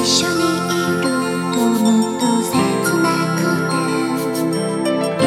一緒にいるともっと切なくて